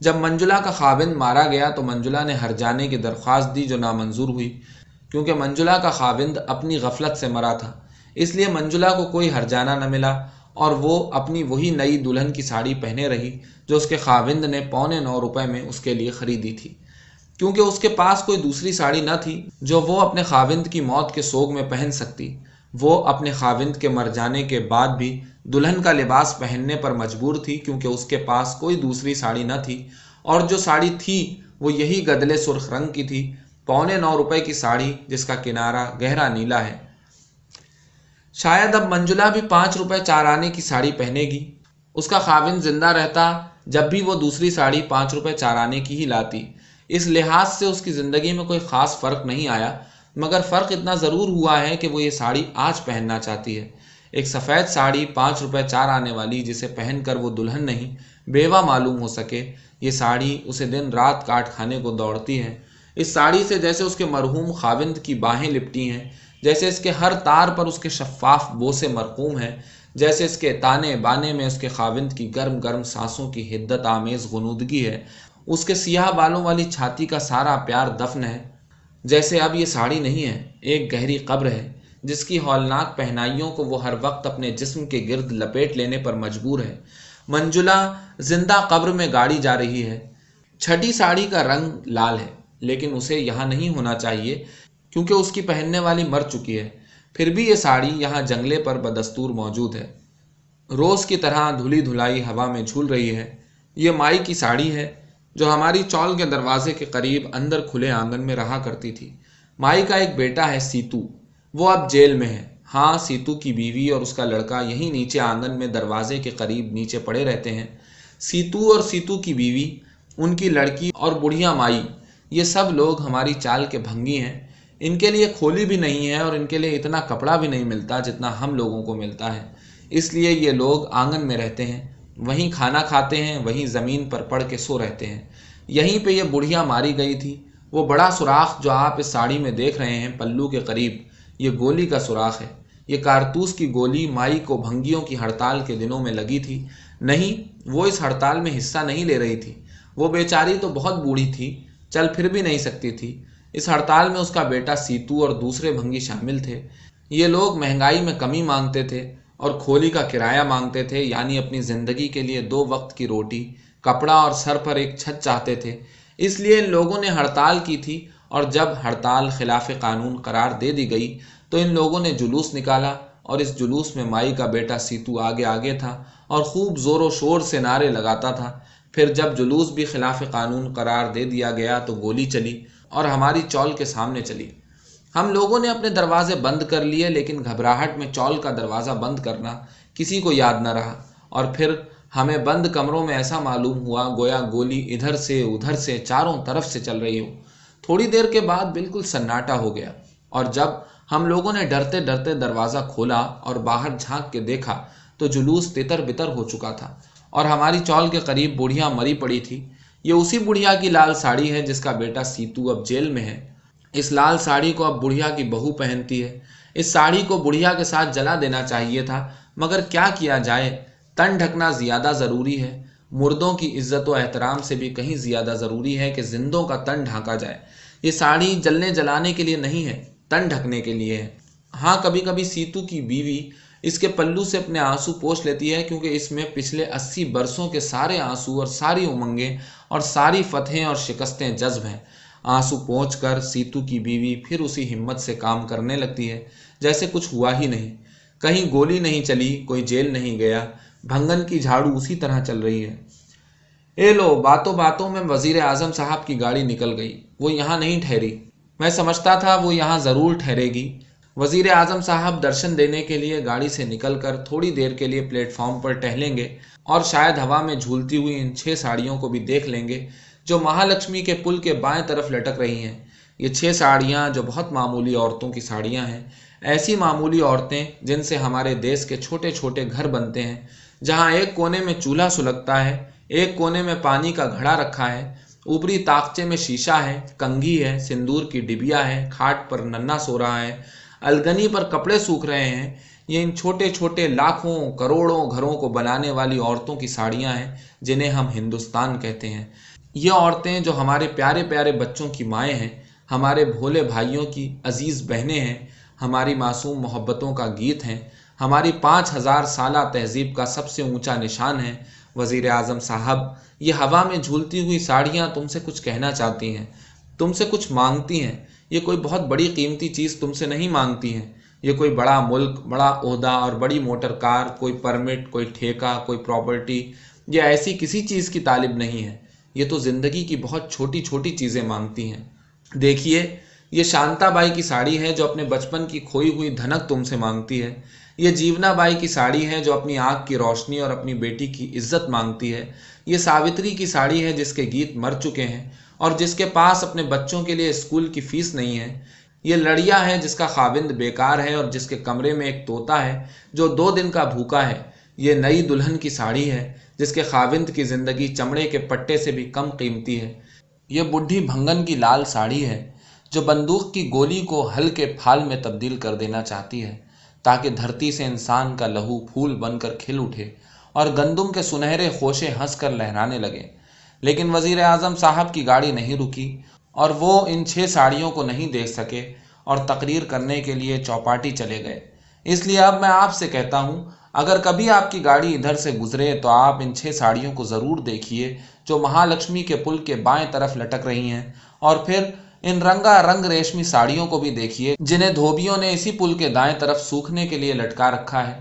S1: جب منجلا کا خاوند مارا گیا تو منجلا نے ہر جانے کی درخواست دی جو نامنظور ہوئی، کیونکہ منجلا کا خاوند اپنی غفلت سے مرا تھا۔ اس لیے منجلا کو کوئی ہر جانا نہ ملا اور وہ اپنی وہی نئی دلہن کی ساڑی پہنے رہی جو اس کے خاوند نے پونے نو روپے میں اس کے لیے خریدی تھی۔ کیونکہ اس کے پاس کوئی دوسری ساڑی نہ تھی جو وہ اپنے خاوند کی موت کے سوگ میں پہن سکتی۔ وہ اپنے خاوند کے مر جانے کے بعد بھی دلہن کا لباس پہننے پر مجبور تھی کیونکہ اس کے پاس کوئی دوسری ساڑی نہ تھی اور جو ساڑی تھی وہ یہی گدلے سرخ رنگ کی تھی، پونے نو روپے کی ساڑی جس کا کنارہ گہرا نیلا ہے۔ شاید اب منجلا بھی پانچ روپے چار آنے کی ساڑی پہنے گی۔ اس کا خاوند زندہ رہتا جب بھی وہ دوسری ساڑی پانچ روپے چار آنے کی ہی لاتی۔ اس لحاظ سے اس کی زندگی میں کوئی خاص فرق نہیں آیا۔ مگر فرق اتنا ضرور ہوا ہے کہ وہ یہ ساڑی آج پہننا چاہتی ہے۔ ایک سفید ساڑی پانچ روپے چار آنے والی جسے پہن کر وہ دلہن نہیں، بیوہ معلوم ہو سکے یہ ساڑی اسے دن رات کاٹ کھانے کو دوڑتی ہے۔ اس ساڑی سے جیسے اس کے مرحوم خاوند کی باہیں لپٹی ہیں، جیسے اس کے ہر تار پر اس کے شفاف بوسے مرقوم ہیں، جیسے اس کے تانے بانے میں اس کے خاوند کی گرم گرم سانسوں کی حدت آمیز غنودگی ہے۔ اس کے سیاہ بالوں والی چھاتی کا سارا پیار دفن ہے۔ جیسے اب یہ ساڑی نہیں ہے، ایک گہری قبر ہے، جس کی ہولناک پہنائیوں کو وہ ہر وقت اپنے جسم کے گرد لپیٹ لینے پر مجبور ہے۔ منجلا زندہ قبر میں گاڑی جا رہی ہے۔ چھٹی ساڑی کا رنگ لال ہے، لیکن اسے یہاں نہیں ہونا چاہیے، کیونکہ اس کی پہننے والی مر چکی ہے۔ پھر بھی یہ ساڑی یہاں جنگلے پر بدستور موجود ہے۔ روز کی طرح دھلی دھلائی ہوا میں جھول رہی ہے۔ یہ مائی کی ساڑی ہے۔ جو ہماری چول کے دروازے کے قریب اندر کھلے آنگن میں رہا کرتی تھی۔ مائی کا ایک بیٹا ہے سیتو۔ وہ اب جیل میں ہے۔ ہاں سیتو کی بیوی اور اس کا لڑکا یہیں نیچے آنگن میں دروازے کے قریب نیچے پڑے رہتے ہیں۔ سیتو اور سیتو کی بیوی، ان کی لڑکی اور بڑھیا مائی، یہ سب لوگ ہماری چال کے بھنگی ہیں۔ ان کے لیے کھولی بھی نہیں ہے اور ان کے لیے اتنا کپڑا بھی نہیں ملتا جتنا ہم لوگوں کو ملتا ہے۔ اس لیے یہ لوگ آنگن میں رہتے ہیں۔ وہیں کھانا کھاتے ہیں، وہیں زمین پر پڑھ کے سو رہتے ہیں۔ یہیں پہ یہ بڑھیا ماری گئی تھی۔ وہ بڑا سوراخ جو آپ اس ساڑی میں دیکھ رہے ہیں، پلو کے قریب، یہ گولی کا سوراخ ہے۔ یہ کارتوس کی گولی مائی کو بھنگیوں کی ہڑتال کے دنوں میں لگی تھی۔ نہیں، وہ اس ہڑتال میں حصہ نہیں لے رہی تھی۔ وہ بیچاری تو بہت بوڑھی تھی، چل پھر بھی نہیں سکتی تھی۔ اس ہڑتال میں اس کا بیٹا سیتو اور دوسرے بھنگی شامل تھے۔ یہ لوگ مہنگائی میں کمی مانگتے تھے۔ اور کھولی کا کرایہ مانگتے تھے یعنی اپنی زندگی کے لیے دو وقت کی روٹی، کپڑا اور سر پر ایک چھت چاہتے تھے۔ اس لیے ان لوگوں نے ہڑتال کی تھی اور جب ہڑتال خلاف قانون قرار دے دی گئی تو ان لوگوں نے جلوس نکالا اور اس جلوس میں مائی کا بیٹا سیتو آگے آگے تھا اور خوب زور و شور سے نعرے لگاتا تھا۔ پھر جب جلوس بھی خلاف قانون قرار دے دیا گیا تو گولی چلی اور ہماری چول کے سامنے چلی۔ ہم لوگوں نے اپنے دروازے بند کر لیے، لیکن گھبراہٹ میں چول کا دروازہ بند کرنا کسی کو یاد نہ رہا۔ اور پھر ہمیں بند کمروں میں ایسا معلوم ہوا، گویا گولی ادھر سے ادھر سے چاروں طرف سے چل رہی ہو تھوڑی دیر کے بعد بالکل سناٹا ہو گیا۔ اور جب ہم لوگوں نے ڈرتے ڈرتے دروازہ کھولا اور باہر جھانک کے دیکھا، تو جلوس تتر بتر ہو چکا تھا۔ اور ہماری چول کے قریب بڑھیا مری پڑی تھی۔ یہ اسی بڑھیا کی لال ساڑی ہے جس کا بیٹا سیتو اب جیل میں ہے۔ اس لال ساڑی کو اب بڑھیا کی بہو پہنتی ہے۔ اس ساڑی کو بڑھیا کے ساتھ جلا دینا چاہیے تھا، مگر کیا کیا جائے؟ تن ڈھکنا زیادہ ضروری ہے۔ مردوں کی عزت و احترام سے بھی کہیں زیادہ ضروری ہے کہ زندوں کا تن ڈھانکا جائے۔ یہ ساڑی جلنے جلانے کے لیے نہیں ہے، تن ڈھکنے کے لیے ہے۔ ہاں کبھی کبھی سیتو کی بیوی اس کے پلو سے اپنے آنسو پوچھ لیتی ہے، کیونکہ اس میں پچھلے اسی برسوں کے سارے آنسو اور ساری امنگیں اور ساری فتحیں اور شکستیں جذب ہیں۔ آنسو پہنچ کر سیتو کی بیوی پھر اسی ہمت سے کام کرنے لگتی ہے، جیسے کچھ ہوا ہی نہیں۔ کہیں گولی نہیں چلی، کوئی جیل نہیں گیا۔ بھنگن کی جھاڑو اسی طرح چل رہی ہے۔ اے لو، باتوں باتوں میں وزیر اعظم صاحب کی گاڑی نکل گئی۔ وہ یہاں نہیں ٹھہری۔ میں سمجھتا تھا وہ یہاں ضرور ٹھہرے گی۔ وزیر اعظم صاحب درشن دینے کے لیے گاڑی سے نکل کر تھوڑی دیر کے لیے پلیٹ فارم پر ٹہلیں گے اور شاید ہوا میں جھولتی ہوئی ان چھ ساڑیوں کو بھی دیکھ لیں گے۔ جو مہالکشمی کے پل کے بائیں طرف لٹک رہی ہیں۔ یہ چھ ساڑیاں جو بہت معمولی عورتوں کی ساڑیاں ہیں۔ ایسی معمولی عورتیں جن سے ہمارے دیس کے چھوٹے چھوٹے گھر بنتے ہیں۔ جہاں ایک کونے میں چولہا سلگتا ہے، ایک کونے میں پانی کا گھڑا رکھا ہے۔ اوپری طاقچے میں شیشہ ہے، کنگھی ہے، سندور کی ڈبیا ہے، کھاٹ پر ننا سو رہا ہے۔ الگنی پر کپڑے سوکھ رہے ہیں۔ یہ ان چھوٹے چھوٹے لاکھوں، کروڑوں گھروں کو بنانے والی عورتوں کی ساڑیاں ہیں، جنہیں ہم ہندوستان کہتے ہیں۔ یہ عورتیں جو ہمارے پیارے پیارے بچوں کی مائیں ہیں، ہمارے بھولے بھائیوں کی عزیز بہنیں ہیں، ہماری معصوم محبتوں کا گیت ہیں، ہماری پانچ ہزار سالہ تہذیب کا سب سے اونچا نشان ہے وزیر اعظم صاحب، یہ ہوا میں جھولتی ہوئی ساڑیاں تم سے کچھ کہنا چاہتی ہیں، تم سے کچھ مانگتی ہیں۔ یہ کوئی بہت بڑی قیمتی چیز تم سے نہیں مانگتی ہیں۔ یہ کوئی بڑا ملک، بڑا عہدہ اور بڑی موٹر کار، کوئی پرمٹ، کوئی ٹھیکہ، کوئی پراپرٹی، یہ ایسی کسی چیز کی طالب نہیں ہے۔ یہ تو زندگی کی بہت چھوٹی چھوٹی چیزیں مانگتی ہیں۔ دیکھیے، یہ شانتا بائی کی ساڑی ہے جو اپنے بچپن کی کھوئی ہوئی دھنک تم سے مانگتی ہے۔ یہ جیونا بائی کی ساڑی ہے جو اپنی آنکھ کی روشنی اور اپنی بیٹی کی عزت مانگتی ہے۔ یہ ساوتری کی ساڑی ہے جس کے گیت مر چکے ہیں اور جس کے پاس اپنے بچوں کے لیے اسکول کی فیس نہیں ہے۔ یہ لڑیا ہے جس کا خاوند بیکار ہے اور جس کے کمرے میں ایک توتا ہے جو دو دن کا بھوکا ہے۔ یہ نئی دلہن کی ساڑی ہے۔ جس کے خاوند کی زندگی چمڑے کے پٹے سے بھی کم قیمتی ہے۔ یہ بڈھی بھنگن کی لال ساڑی ہے، جو بندوق کی گولی کو ہلکے پھال میں تبدیل کر دینا چاہتی ہے، تاکہ دھرتی سے انسان کا لہو پھول بن کر کھل اٹھے اور گندم کے سنہرے خوشے ہنس کر لہرانے لگے۔ لیکن وزیر اعظم صاحب کی گاڑی نہیں رکی اور وہ ان چھ ساڑیوں کو نہیں دیکھ سکے اور تقریر کرنے کے لیے چوپاٹی چلے گئے۔ اس لیے اب میں آپ سے کہتا ہوں اگر کبھی آپ کی گاڑی ادھر سے گزرے تو آپ ان چھ ساڑیوں کو ضرور دیکھیے جو مہالکشمی کے پل کے بائیں طرف لٹک رہی ہیں۔ اور پھر ان رنگا رنگ ریشمی ساڑیوں کو بھی دیکھیے جنہیں دھوبیوں نے اسی پل کے دائیں طرف سوکھنے کے لیے لٹکا رکھا ہے۔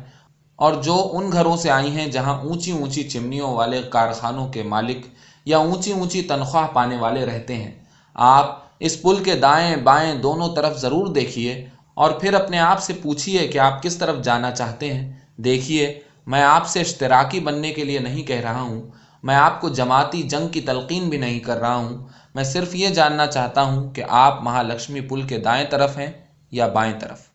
S1: اور جو ان گھروں سے آئی ہیں جہاں اونچی اونچی چمنیوں والے کارخانوں کے مالک یا اونچی اونچی تنخواہ پانے والے رہتے ہیں۔ آپ اس پل کے دائیں بائیں دونوں طرف ضرور دیکھیے اور پھر اپنے آپ سے پوچھیے کہ آپ کس طرف جانا چاہتے ہیں۔ دیکھیے، میں آپ سے اشتراکی بننے کے لیے نہیں کہہ رہا ہوں، میں آپ کو جماعتی جنگ کی تلقین بھی نہیں کر رہا ہوں، میں صرف یہ جاننا چاہتا ہوں کہ آپ مہالکشمی پل کے دائیں طرف ہیں یا بائیں طرف؟